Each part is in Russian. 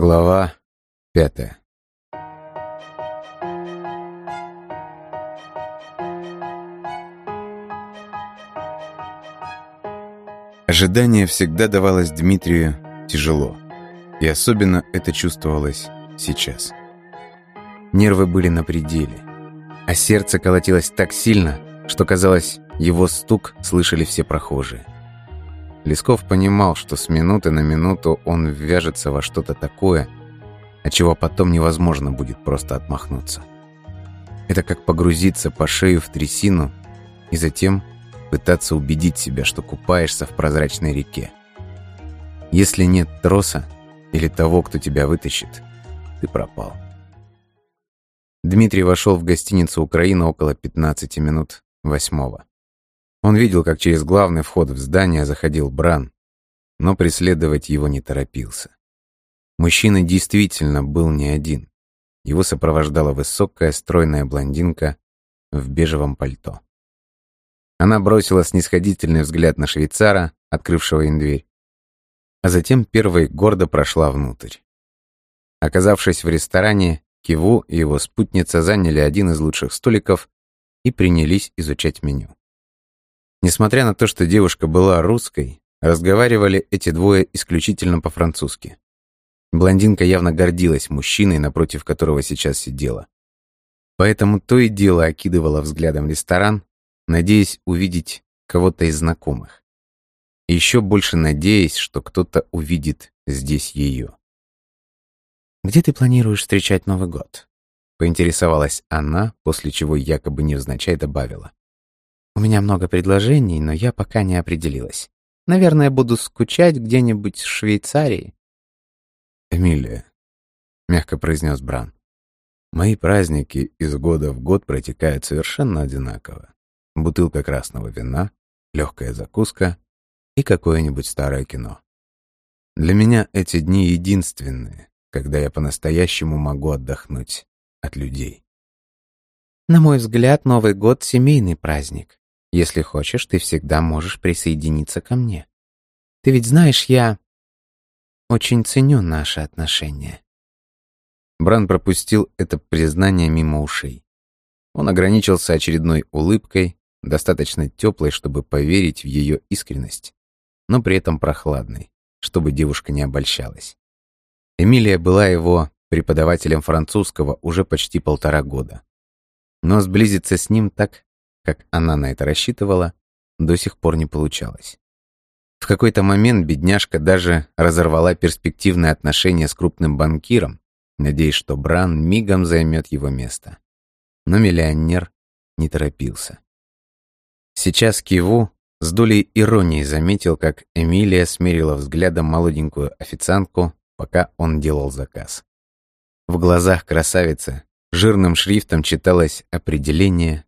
Глава пятая Ожидание всегда давалось Дмитрию тяжело, и особенно это чувствовалось сейчас. Нервы были на пределе, а сердце колотилось так сильно, что, казалось, его стук слышали все прохожие. Лесков понимал, что с минуты на минуту он ввяжется во что-то такое, от чего потом невозможно будет просто отмахнуться. Это как погрузиться по шею в трясину и затем пытаться убедить себя, что купаешься в прозрачной реке. Если нет троса или того, кто тебя вытащит, ты пропал. Дмитрий вошел в гостиницу «Украина» около 15 минут восьмого. Он видел, как через главный вход в здание заходил Бран, но преследовать его не торопился. Мужчина действительно был не один. Его сопровождала высокая, стройная блондинка в бежевом пальто. Она бросила снисходительный взгляд на швейцара, открывшего им дверь, а затем первой гордо прошла внутрь. Оказавшись в ресторане, Киву и его спутница заняли один из лучших столиков и принялись изучать меню. Несмотря на то, что девушка была русской, разговаривали эти двое исключительно по-французски. Блондинка явно гордилась мужчиной, напротив которого сейчас сидела. Поэтому то и дело окидывала взглядом ресторан, надеясь увидеть кого-то из знакомых. И еще больше надеясь, что кто-то увидит здесь ее. «Где ты планируешь встречать Новый год?» — поинтересовалась она, после чего якобы невзначай добавила. У меня много предложений, но я пока не определилась. Наверное, буду скучать где-нибудь в Швейцарии. «Эмилия», — мягко произнес Бран, — «мои праздники из года в год протекают совершенно одинаково. Бутылка красного вина, легкая закуска и какое-нибудь старое кино. Для меня эти дни единственные, когда я по-настоящему могу отдохнуть от людей». На мой взгляд, Новый год — семейный праздник. Если хочешь, ты всегда можешь присоединиться ко мне. Ты ведь знаешь, я очень ценю наши отношения». Бран пропустил это признание мимо ушей. Он ограничился очередной улыбкой, достаточно теплой, чтобы поверить в ее искренность, но при этом прохладной, чтобы девушка не обольщалась. Эмилия была его преподавателем французского уже почти полтора года. Но сблизиться с ним так как она на это рассчитывала, до сих пор не получалось. В какой-то момент бедняжка даже разорвала перспективные отношения с крупным банкиром, надеясь, что Бран мигом займет его место. Но миллионер не торопился. Сейчас Киву с долей иронии заметил, как Эмилия смерила взглядом молоденькую официантку, пока он делал заказ. В глазах красавицы жирным шрифтом читалось определение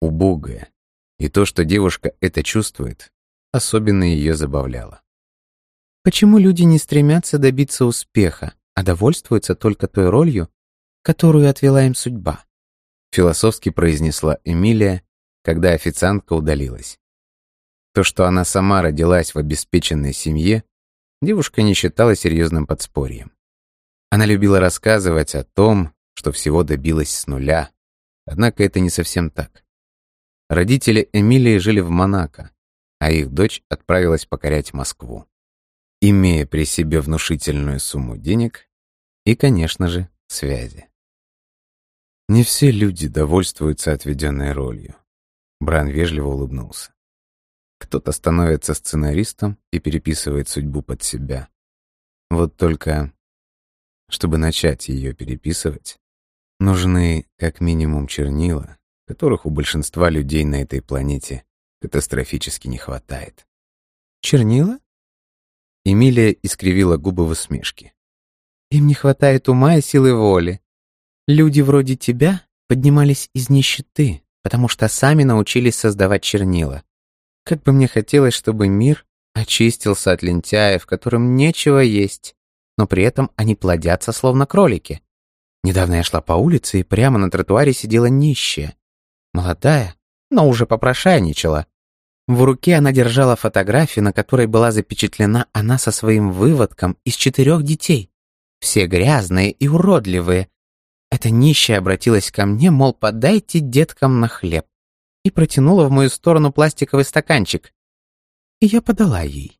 убогая, и то, что девушка это чувствует, особенно ее забавляло. Почему люди не стремятся добиться успеха, а довольствуются только той ролью, которую отвела им судьба? Философски произнесла Эмилия, когда официантка удалилась. То, что она сама родилась в обеспеченной семье, девушка не считала серьезным подспорьем. Она любила рассказывать о том, что всего добилась с нуля, однако это не совсем так. Родители Эмилии жили в Монако, а их дочь отправилась покорять Москву, имея при себе внушительную сумму денег и, конечно же, связи. Не все люди довольствуются отведенной ролью. Бран вежливо улыбнулся. Кто-то становится сценаристом и переписывает судьбу под себя. Вот только, чтобы начать ее переписывать, нужны как минимум чернила, которых у большинства людей на этой планете катастрофически не хватает. «Чернила?» Эмилия искривила губы в усмешке. «Им не хватает ума и силы воли. Люди вроде тебя поднимались из нищеты, потому что сами научились создавать чернила. Как бы мне хотелось, чтобы мир очистился от лентяев, которым нечего есть, но при этом они плодятся, словно кролики. Недавно я шла по улице, и прямо на тротуаре сидела нищая. Молодая, но уже попрошайничала. В руке она держала фотографию, на которой была запечатлена она со своим выводком из четырех детей. Все грязные и уродливые. Эта нищая обратилась ко мне, мол, подайте деткам на хлеб. И протянула в мою сторону пластиковый стаканчик. И я подала ей.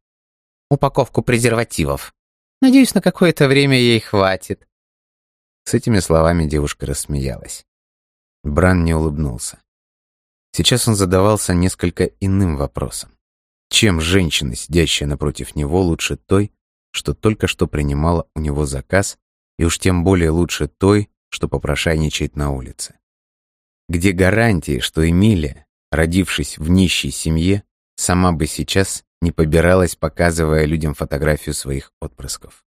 Упаковку презервативов. Надеюсь, на какое-то время ей хватит. С этими словами девушка рассмеялась. Бран не улыбнулся. Сейчас он задавался несколько иным вопросом. Чем женщина, сидящая напротив него, лучше той, что только что принимала у него заказ, и уж тем более лучше той, что попрошайничает на улице? Где гарантии, что Эмилия, родившись в нищей семье, сама бы сейчас не побиралась, показывая людям фотографию своих отпрысков?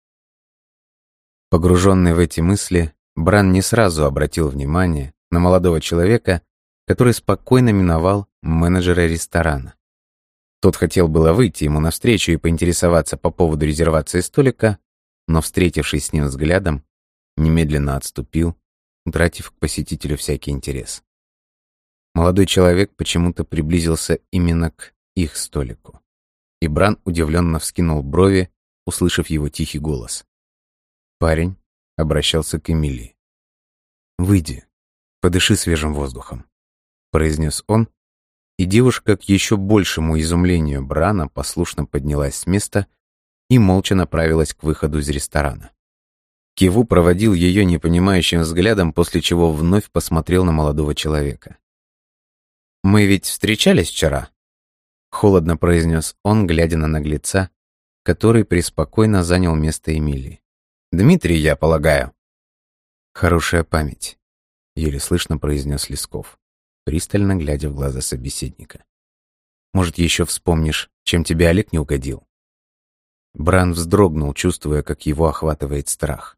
Погруженный в эти мысли, Бран не сразу обратил внимание на молодого человека, который спокойно миновал менеджера ресторана. Тот хотел было выйти ему навстречу и поинтересоваться по поводу резервации столика, но, встретившись с ним взглядом, немедленно отступил, утратив к посетителю всякий интерес. Молодой человек почему-то приблизился именно к их столику. И Бран удивленно вскинул брови, услышав его тихий голос. Парень обращался к Эмилии. «Выйди, подыши свежим воздухом», — произнес он, и девушка, к еще большему изумлению Брана, послушно поднялась с места и молча направилась к выходу из ресторана. Киву проводил ее непонимающим взглядом, после чего вновь посмотрел на молодого человека. «Мы ведь встречались вчера?» Холодно произнес он, глядя на наглеца, который преспокойно занял место Эмилии. «Дмитрий, я полагаю». «Хорошая память», — еле слышно произнес Лесков пристально глядя в глаза собеседника. «Может, еще вспомнишь, чем тебе Олег не угодил?» Бран вздрогнул, чувствуя, как его охватывает страх.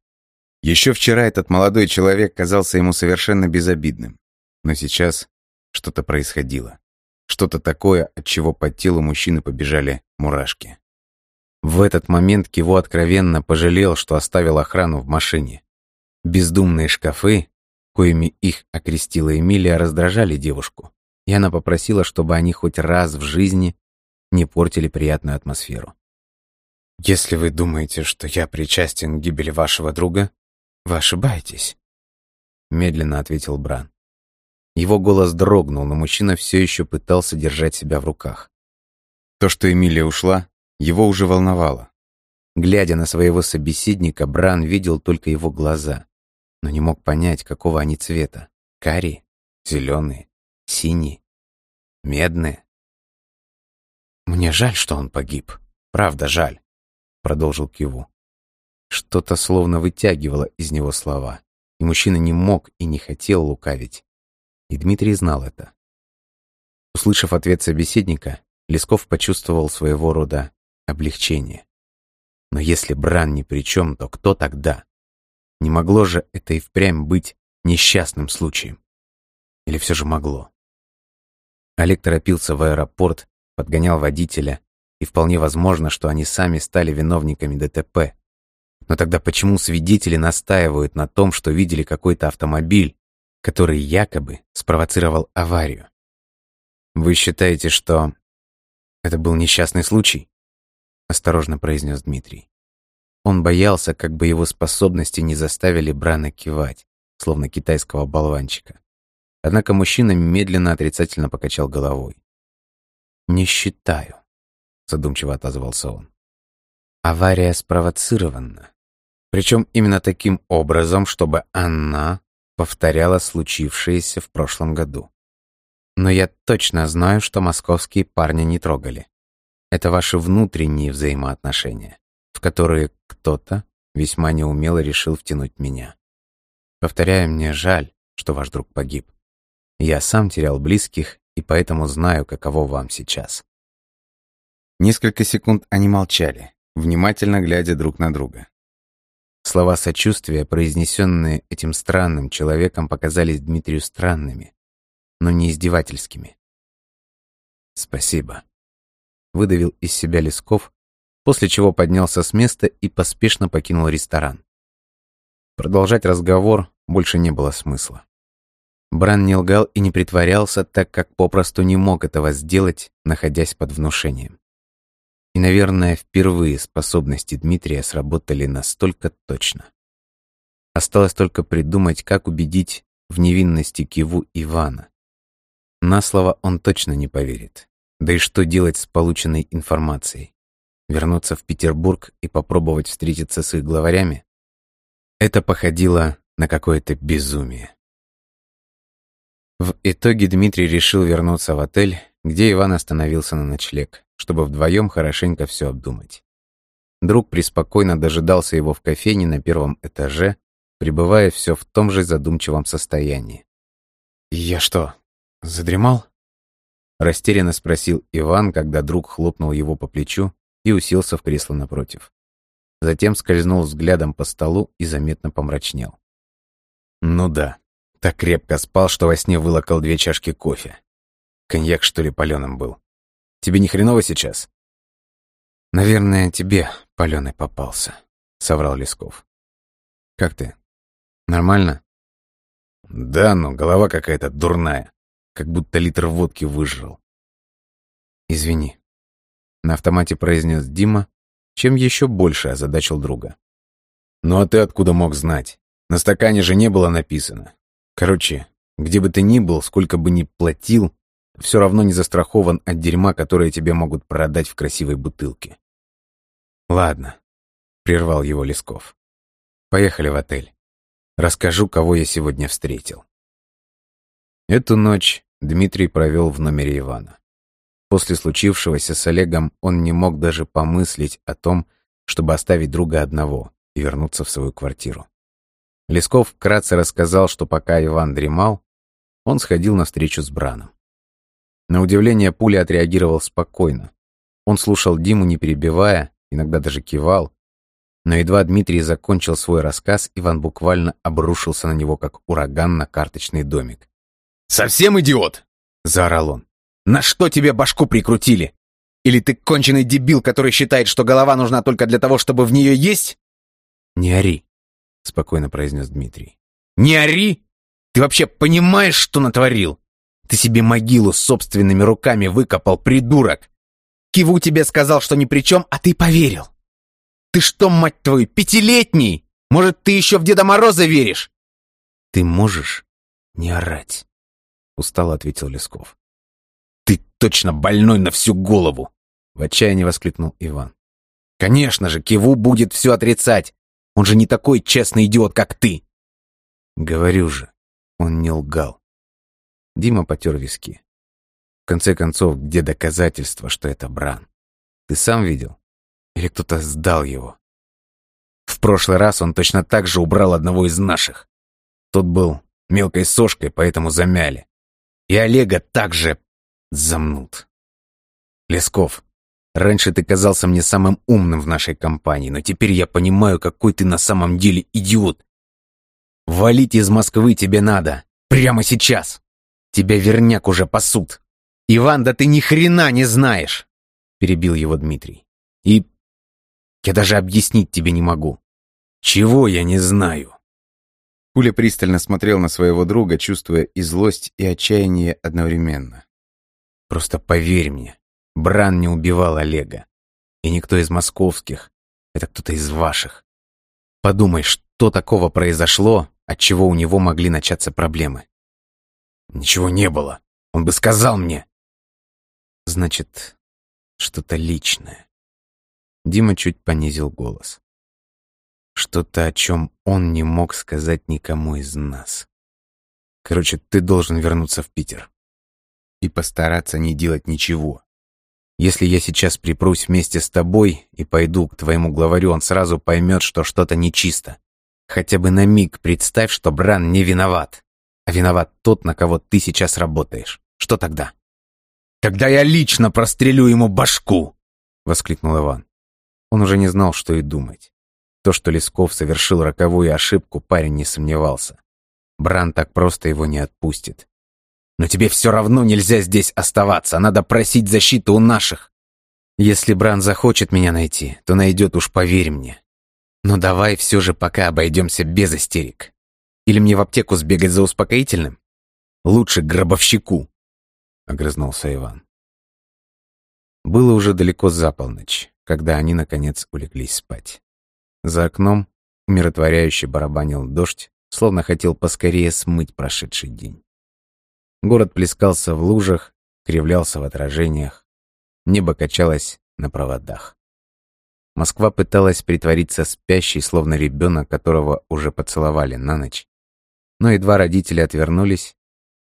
Еще вчера этот молодой человек казался ему совершенно безобидным. Но сейчас что-то происходило. Что-то такое, от чего по телу мужчины побежали мурашки. В этот момент Киво откровенно пожалел, что оставил охрану в машине. Бездумные шкафы, коими их окрестила Эмилия, раздражали девушку, и она попросила, чтобы они хоть раз в жизни не портили приятную атмосферу. «Если вы думаете, что я причастен к гибели вашего друга, вы ошибаетесь», — медленно ответил Бран. Его голос дрогнул, но мужчина все еще пытался держать себя в руках. То, что Эмилия ушла, его уже волновало. Глядя на своего собеседника, Бран видел только его глаза но не мог понять, какого они цвета. Карие, зеленые, синие, медные. «Мне жаль, что он погиб. Правда, жаль», — продолжил Киву. Что-то словно вытягивало из него слова, и мужчина не мог и не хотел лукавить. И Дмитрий знал это. Услышав ответ собеседника, Лесков почувствовал своего рода облегчение. Но если Бран ни при чем, то кто тогда? Не могло же это и впрямь быть несчастным случаем. Или все же могло? Олег торопился в аэропорт, подгонял водителя, и вполне возможно, что они сами стали виновниками ДТП. Но тогда почему свидетели настаивают на том, что видели какой-то автомобиль, который якобы спровоцировал аварию? Вы считаете, что это был несчастный случай? Осторожно произнес Дмитрий. Он боялся, как бы его способности не заставили Брана кивать, словно китайского болванчика. Однако мужчина медленно отрицательно покачал головой. «Не считаю», — задумчиво отозвался он. «Авария спровоцирована. Причем именно таким образом, чтобы она повторяла случившееся в прошлом году. Но я точно знаю, что московские парни не трогали. Это ваши внутренние взаимоотношения в которые кто-то весьма неумело решил втянуть меня. Повторяю, мне жаль, что ваш друг погиб. Я сам терял близких, и поэтому знаю, каково вам сейчас. Несколько секунд они молчали, внимательно глядя друг на друга. Слова сочувствия, произнесенные этим странным человеком, показались Дмитрию странными, но не издевательскими. «Спасибо», — выдавил из себя Лесков, после чего поднялся с места и поспешно покинул ресторан. Продолжать разговор больше не было смысла. Бран не лгал и не притворялся, так как попросту не мог этого сделать, находясь под внушением. И, наверное, впервые способности Дмитрия сработали настолько точно. Осталось только придумать, как убедить в невинности Киву Ивана. На слово он точно не поверит. Да и что делать с полученной информацией? Вернуться в Петербург и попробовать встретиться с их главарями? Это походило на какое-то безумие. В итоге Дмитрий решил вернуться в отель, где Иван остановился на ночлег, чтобы вдвоем хорошенько все обдумать. Друг преспокойно дожидался его в кофейне на первом этаже, пребывая все в том же задумчивом состоянии. «Я что, задремал?» Растерянно спросил Иван, когда друг хлопнул его по плечу и уселся в кресло напротив. Затем скользнул взглядом по столу и заметно помрачнел. «Ну да, так крепко спал, что во сне вылокал две чашки кофе. Коньяк, что ли, паленым был. Тебе не хреново сейчас?» «Наверное, тебе паленый попался», — соврал Лесков. «Как ты? Нормально?» «Да, но голова какая-то дурная как будто литр водки выжрал. «Извини», — на автомате произнес Дима, чем еще больше озадачил друга. «Ну а ты откуда мог знать? На стакане же не было написано. Короче, где бы ты ни был, сколько бы ни платил, все равно не застрахован от дерьма, которое тебе могут продать в красивой бутылке». «Ладно», — прервал его Лесков. «Поехали в отель. Расскажу, кого я сегодня встретил». Эту ночь Дмитрий провел в номере Ивана. После случившегося с Олегом он не мог даже помыслить о том, чтобы оставить друга одного и вернуться в свою квартиру. Лесков вкратце рассказал, что пока Иван дремал, он сходил на встречу с Браном. На удивление Пуля отреагировал спокойно. Он слушал Диму, не перебивая, иногда даже кивал. Но едва Дмитрий закончил свой рассказ, Иван буквально обрушился на него, как ураган на карточный домик. «Совсем идиот?» — заорал он. «На что тебе башку прикрутили? Или ты конченый дебил, который считает, что голова нужна только для того, чтобы в нее есть?» «Не ори», — спокойно произнес Дмитрий. «Не ори? Ты вообще понимаешь, что натворил? Ты себе могилу собственными руками выкопал, придурок! Киву тебе сказал, что ни при чем, а ты поверил! Ты что, мать твою, пятилетний? Может, ты еще в Деда Мороза веришь?» «Ты можешь не орать?» — устало ответил Лесков. «Ты точно больной на всю голову!» — в отчаянии воскликнул Иван. «Конечно же, Киву будет все отрицать! Он же не такой честный идиот, как ты!» «Говорю же, он не лгал». Дима потер виски. В конце концов, где доказательства, что это Бран? Ты сам видел? Или кто-то сдал его? В прошлый раз он точно так же убрал одного из наших. Тот был мелкой сошкой, поэтому замяли. И Олега также замнут. Лесков, раньше ты казался мне самым умным в нашей компании, но теперь я понимаю, какой ты на самом деле идиот. Валить из Москвы тебе надо. Прямо сейчас. Тебя верняк уже пасут. Иван, да ты ни хрена не знаешь, перебил его Дмитрий. И я даже объяснить тебе не могу. Чего я не знаю? Пуля пристально смотрел на своего друга, чувствуя и злость, и отчаяние одновременно. «Просто поверь мне, Бран не убивал Олега. И никто из московских. Это кто-то из ваших. Подумай, что такого произошло, от чего у него могли начаться проблемы?» «Ничего не было. Он бы сказал мне». «Значит, что-то личное». Дима чуть понизил голос. Что-то, о чем он не мог сказать никому из нас. Короче, ты должен вернуться в Питер. И постараться не делать ничего. Если я сейчас припрусь вместе с тобой и пойду к твоему главарю, он сразу поймет, что что-то нечисто. Хотя бы на миг представь, что Бран не виноват. А виноват тот, на кого ты сейчас работаешь. Что тогда? «Тогда я лично прострелю ему башку!» — воскликнул Иван. Он уже не знал, что и думать то, что Лесков совершил роковую ошибку, парень не сомневался. Бран так просто его не отпустит. «Но тебе все равно нельзя здесь оставаться, надо просить защиты у наших». «Если Бран захочет меня найти, то найдет уж, поверь мне. Но давай все же пока обойдемся без истерик. Или мне в аптеку сбегать за успокоительным? Лучше гробовщику», — огрызнулся Иван. Было уже далеко за полночь, когда они, наконец, улеглись спать. За окном Умиротворяюще барабанил дождь, словно хотел поскорее смыть прошедший день. Город плескался в лужах, кривлялся в отражениях. Небо качалось на проводах. Москва пыталась притвориться спящей, словно ребенок, которого уже поцеловали на ночь. Но едва родители отвернулись,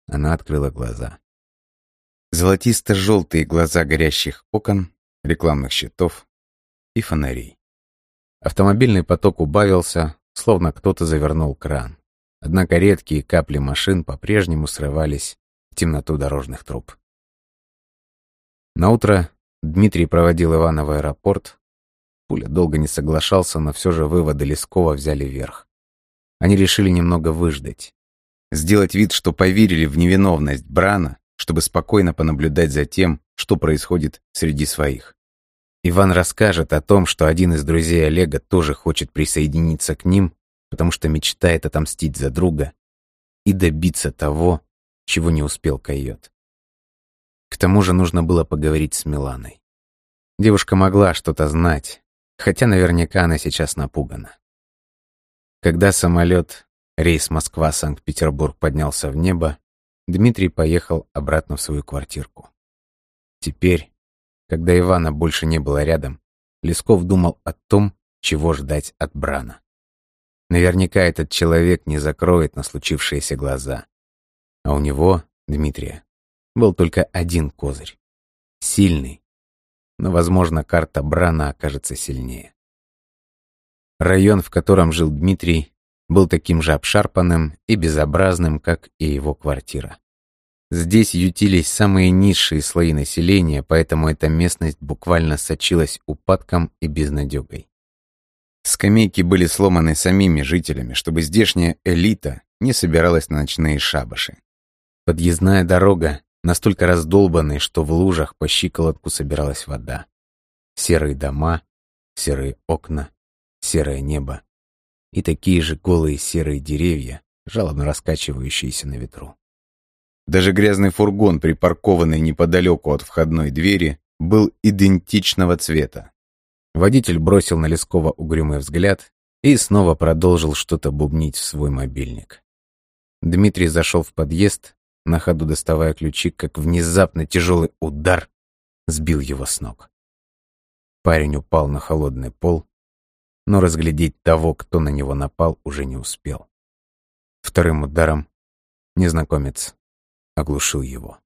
она открыла глаза. Золотисто-желтые глаза горящих окон, рекламных щитов и фонарей. Автомобильный поток убавился, словно кто-то завернул кран. Однако редкие капли машин по-прежнему срывались темноту дорожных труб. Наутро Дмитрий проводил Ивана в аэропорт. Пуля долго не соглашался, но все же выводы Лескова взяли верх. Они решили немного выждать. Сделать вид, что поверили в невиновность Брана, чтобы спокойно понаблюдать за тем, что происходит среди своих. Иван расскажет о том, что один из друзей Олега тоже хочет присоединиться к ним, потому что мечтает отомстить за друга и добиться того, чего не успел койот. К тому же нужно было поговорить с Миланой. Девушка могла что-то знать, хотя наверняка она сейчас напугана. Когда самолет, рейс Москва-Санкт-Петербург поднялся в небо, Дмитрий поехал обратно в свою квартирку. Теперь, когда Ивана больше не было рядом, Лесков думал о том, чего ждать от Брана. Наверняка этот человек не закроет на случившиеся глаза. А у него, Дмитрия, был только один козырь. Сильный. Но, возможно, карта Брана окажется сильнее. Район, в котором жил Дмитрий, был таким же обшарпанным и безобразным, как и его квартира. Здесь ютились самые низшие слои населения, поэтому эта местность буквально сочилась упадком и безнадегой. Скамейки были сломаны самими жителями, чтобы здешняя элита не собиралась на ночные шабаши. Подъездная дорога настолько раздолбанная, что в лужах по щиколотку собиралась вода. Серые дома, серые окна, серое небо и такие же голые серые деревья, жалобно раскачивающиеся на ветру. Даже грязный фургон, припаркованный неподалеку от входной двери, был идентичного цвета. Водитель бросил на Лескова угрюмый взгляд и снова продолжил что-то бубнить в свой мобильник. Дмитрий зашел в подъезд на ходу доставая ключи, как внезапно тяжелый удар сбил его с ног. Парень упал на холодный пол, но разглядеть того, кто на него напал, уже не успел. Вторым ударом незнакомец оглушил его.